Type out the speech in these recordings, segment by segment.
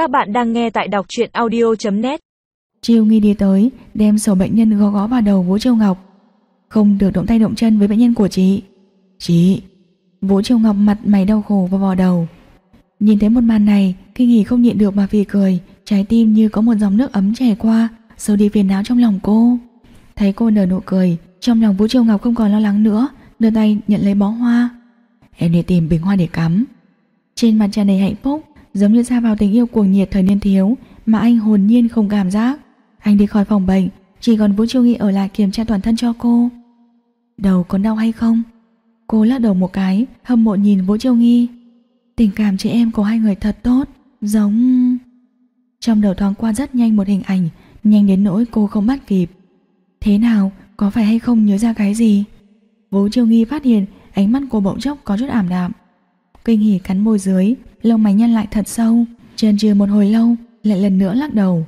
Các bạn đang nghe tại đọc truyện audio.net Chiêu nghi đi tới, đem sổ bệnh nhân gõ gõ vào đầu Vũ Châu Ngọc. Không được động tay động chân với bệnh nhân của chị. Chị! Vũ Châu Ngọc mặt mày đau khổ và vò đầu. Nhìn thấy một màn này, kinh nghỉ không nhịn được mà phì cười, trái tim như có một dòng nước ấm chảy qua, sâu đi phiền não trong lòng cô. Thấy cô nở nụ cười, trong lòng Vũ Châu Ngọc không còn lo lắng nữa, đưa tay nhận lấy bó hoa. Em đi tìm bình hoa để cắm. Trên mặt tràn đầy hạnh phúc, giống như ra vào tình yêu cuồng nhiệt thời niên thiếu mà anh hồn nhiên không cảm giác. Anh đi khỏi phòng bệnh, chỉ còn Vũ Chiêu Nghi ở lại kiểm tra toàn thân cho cô. Đầu còn đau hay không? Cô lắc đầu một cái, hâm mộ nhìn Vũ Chiêu Nghi. Tình cảm chị em của hai người thật tốt, giống... Trong đầu thoáng qua rất nhanh một hình ảnh, nhanh đến nỗi cô không bắt kịp. Thế nào, có phải hay không nhớ ra cái gì? Vũ Chiêu Nghi phát hiện ánh mắt cô bỗng chốc có chút ảm đạm. Kinh hỉ cắn môi dưới, lông mày nhăn lại thật sâu, chần chừ một hồi lâu, lại lần nữa lắc đầu.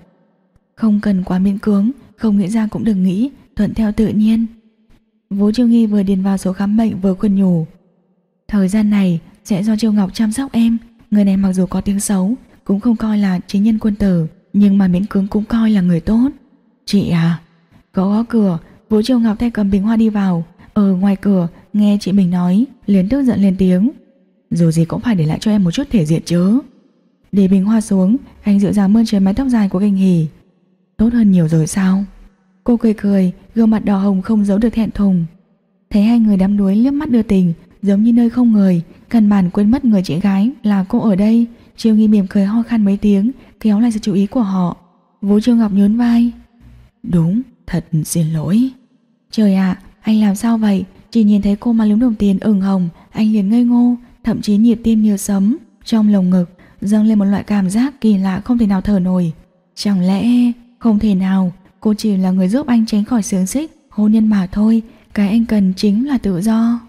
Không cần quá miễn cưỡng, không nghĩ ra cũng đừng nghĩ, thuận theo tự nhiên. Vũ Chiêu Nghi vừa điền vào số khám bệnh vừa khuyên nhủ. Thời gian này sẽ do Chiêu Ngọc chăm sóc em, người này mặc dù có tiếng xấu, cũng không coi là chính nhân quân tử, nhưng mà miễn cưỡng cũng coi là người tốt. Chị à, có gõ cửa, Vũ Chiêu Ngọc tay cầm bình hoa đi vào, ở ngoài cửa nghe chị mình nói, liền tức giận lên tiếng. Dù gì cũng phải để lại cho em một chút thể diện chứ. Để bình hoa xuống, anh dịu dàng mơn trớn mái tóc dài của kinh hỉ. Tốt hơn nhiều rồi sao? Cô cười cười, gương mặt đỏ hồng không giấu được thẹn thùng. Thấy hai người đắm đuối liếc mắt đưa tình, giống như nơi không người, cần bản quên mất người chị gái là cô ở đây. Chiêu nghi mỉm cười ho khan mấy tiếng, kéo lại sự chú ý của họ. Vũ Trương Ngọc nhún vai. Đúng, thật xin lỗi. Trời ạ, anh làm sao vậy? Chỉ nhìn thấy cô mà lúng đồng tiền ửng hồng, anh liền ngây ngô, thậm chí nhiệt tim như sấm, trong lồng ngực dâng lên một loại cảm giác kỳ lạ không thể nào thở nổi. Chẳng lẽ không thể nào cô chỉ là người giúp anh tránh khỏi sướng xích, hôn nhân mà thôi, cái anh cần chính là tự do.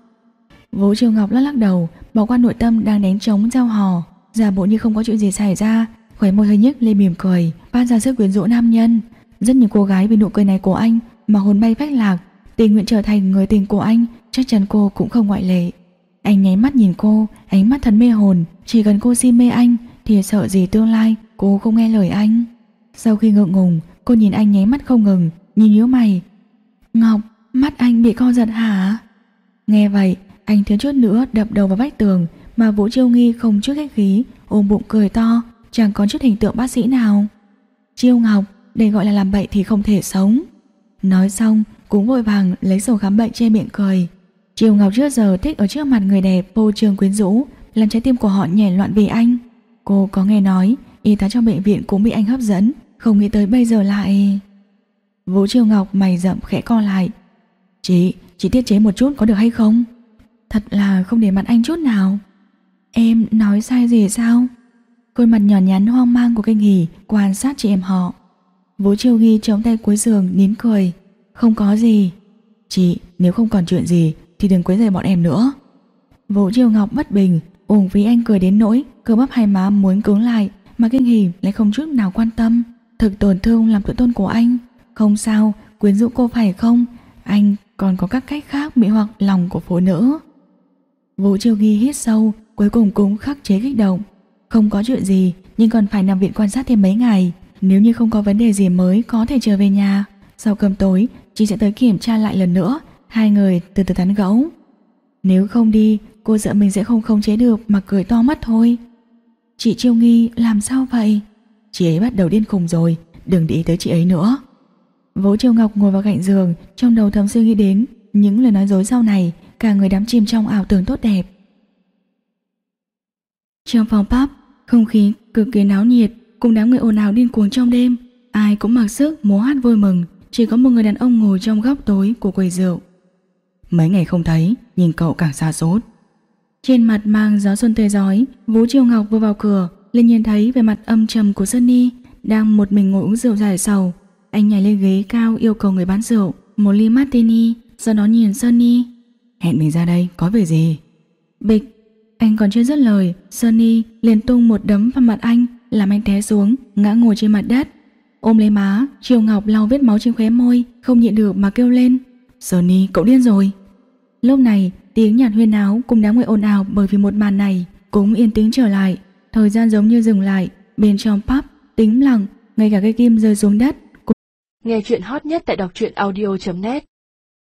Vũ Triều Ngọc lắc lắc đầu, bỏ qua nội tâm đang đánh trống giao hò, giả bộ như không có chuyện gì xảy ra, khóe môi hơi nhếch lên mỉm cười, ban ra sức quyến rũ nam nhân. Rất nhiều cô gái vì nụ cười này của anh mà hồn bay phách lạc, tình nguyện trở thành người tình của anh, chắc chắn cô cũng không ngoại lệ. Anh nháy mắt nhìn cô, ánh mắt thật mê hồn, chỉ cần cô si mê anh thì sợ gì tương lai cô không nghe lời anh. Sau khi ngượng ngùng, cô nhìn anh nháy mắt không ngừng, nhìn nhíu mày. Ngọc, mắt anh bị co giật hả? Nghe vậy, anh thiếu chút nữa đập đầu vào vách tường, mà Vũ Chiêu Nghi không chút khách khí, ôm bụng cười to, chẳng còn chút hình tượng bác sĩ nào. Chiêu Ngọc, để gọi là làm bệnh thì không thể sống. Nói xong, cũng vội vàng lấy sổ khám bệnh che miệng cười. Triều Ngọc trước giờ thích ở trước mặt người đẹp vô trường quyến rũ, làm trái tim của họ nhảy loạn vì anh. Cô có nghe nói, y tá trong bệnh viện cũng bị anh hấp dẫn, không nghĩ tới bây giờ lại... Vũ Triều Ngọc mày rậm khẽ co lại. Chị, chị tiết chế một chút có được hay không? Thật là không để mặt anh chút nào. Em nói sai gì sao? Khuôn mặt nhỏ nhắn hoang mang của kinh hỉ quan sát chị em họ. Vũ Triều Ghi chống tay cuối giường nín cười. Không có gì. Chị, nếu không còn chuyện gì thì đừng quấy rầy bọn em nữa. Vũ Triều Ngọc bất bình, uổng phí anh cười đến nỗi cơ bắp hai má muốn cứng lại mà kinh hỉ lại không chút nào quan tâm. Thực tổn thương làm tự tôn của anh. Không sao, quyến rũ cô phải không? Anh còn có các cách khác mị hoặc lòng của phụ nữ. Vũ Triều Ghi hít sâu, cuối cùng cũng khắc chế kích động. Không có chuyện gì, nhưng còn phải nằm viện quan sát thêm mấy ngày. Nếu như không có vấn đề gì mới có thể trở về nhà. Sau cơm tối, chị sẽ tới kiểm tra lại lần nữa Hai người từ từ tán gẫu. Nếu không đi, Cô sợ mình sẽ không khống chế được Mà cười to mắt thôi. Chị Chiêu Nghi, làm sao vậy? Chị ấy bắt đầu điên khùng rồi, Đừng để ý tới chị ấy nữa. Vũ Triều Ngọc ngồi vào cạnh giường, Trong đầu thầm suy nghĩ đến Những lời nói dối sau này, Cả người đắm chìm trong ảo tưởng tốt đẹp. Trong phòng pub, Không khí cực kỳ náo nhiệt, Cùng đám người ồn ào điên cuồng trong đêm. Ai cũng mặc sức múa hát vui mừng, Chỉ có một người đàn ông ngồi trong góc tối của quầy rượu. Mấy ngày không thấy, nhìn cậu càng xa sốt. Trên mặt mang gió xuân tươi giói, Vũ Triều Ngọc vừa vào cửa, liền nhìn thấy về mặt âm trầm của Sunny đang một mình ngồi uống rượu dài sầu. Anh nhảy lên ghế cao yêu cầu người bán rượu một ly martini, sau đó nhìn Sunny. Hẹn mình ra đây, có việc gì? Bịch, anh còn chưa dứt lời, Sunny liền tung một đấm vào mặt anh, làm anh té xuống, ngã ngồi trên mặt đất. Ôm lấy má, Triều Ngọc lau vết máu trên khóe môi, không nhịn được mà kêu lên. Sunny, cậu điên rồi. Lúc này, tiếng nhạc huyên áo cùng đám người ồn ào bởi vì một màn này cũng yên tĩnh trở lại. Thời gian giống như dừng lại, bên trong pub, tĩnh lặng, ngay cả cây kim rơi xuống đất. Nghe chuyện hot nhất tại đọc truyện audio.net